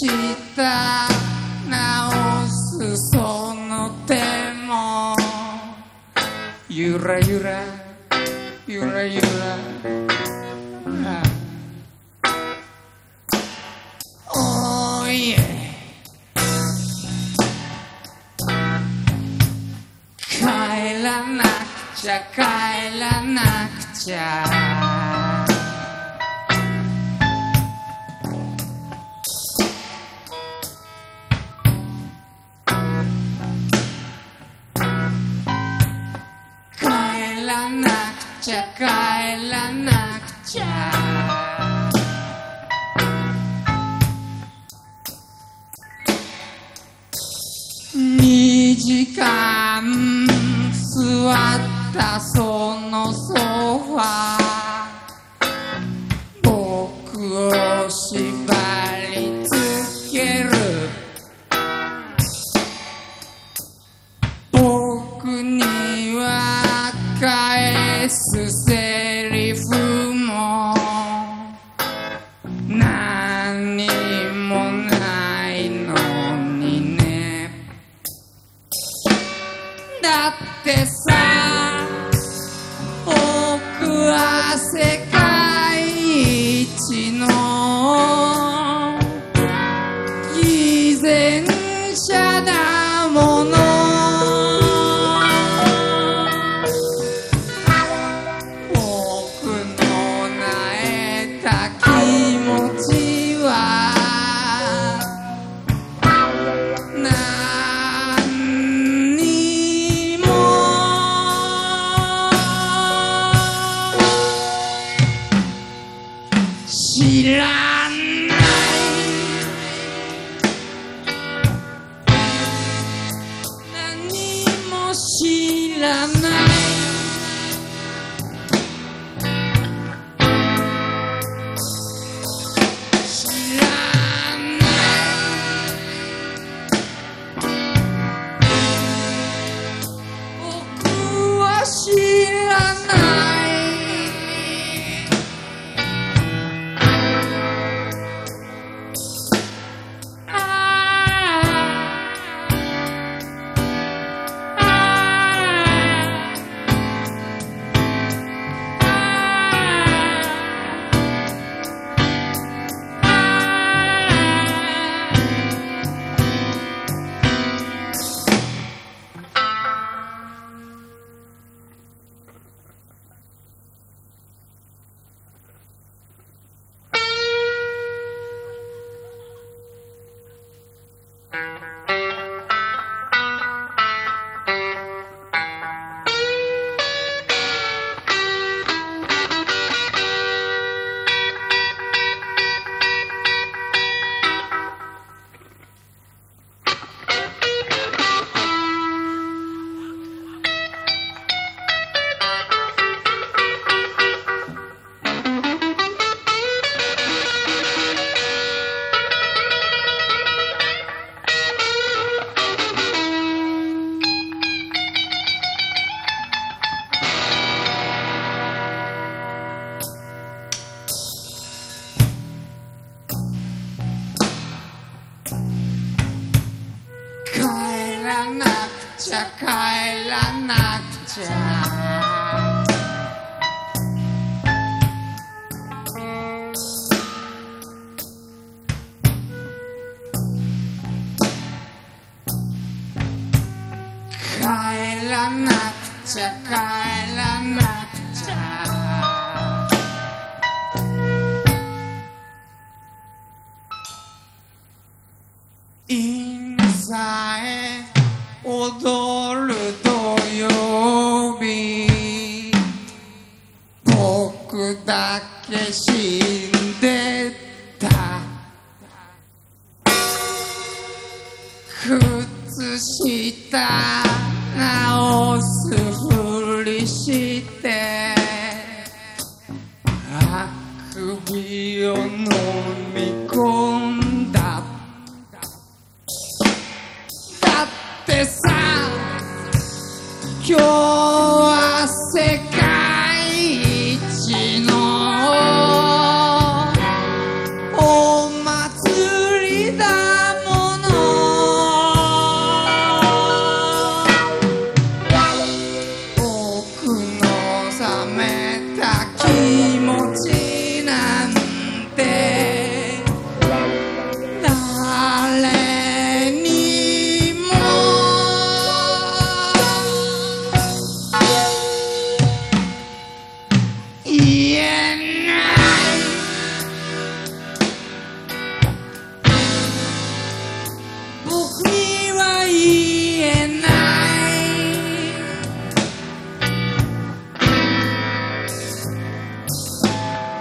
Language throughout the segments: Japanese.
靴下直すその手も。ゆらゆら。ゆらゆら。おい。え帰らなくちゃ帰らなくちゃ。時間座ったそだってさ僕は世界 land. なくちゃんでた。靴下直すふりして。あくびを飲み込んだ。だってさ今日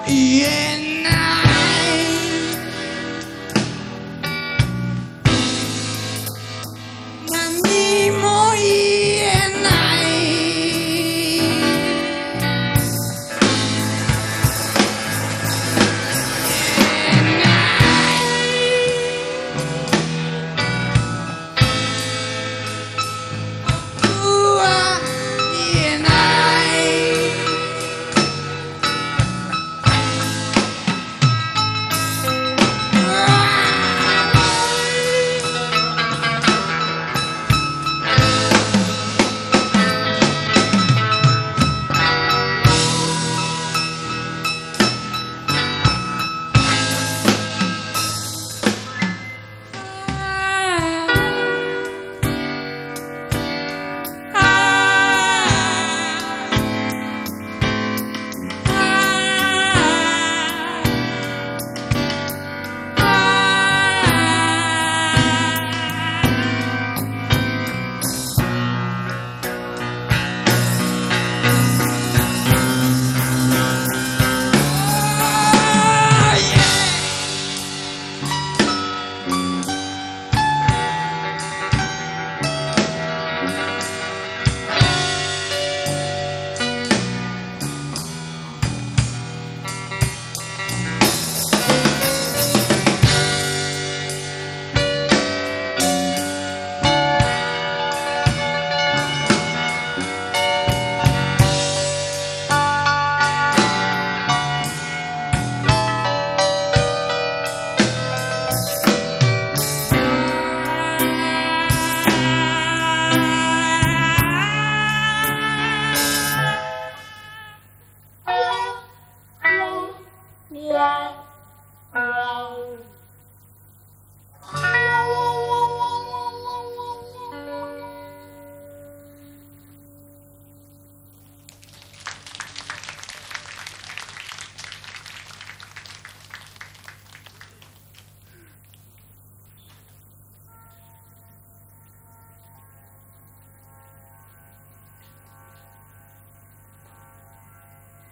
Yeah.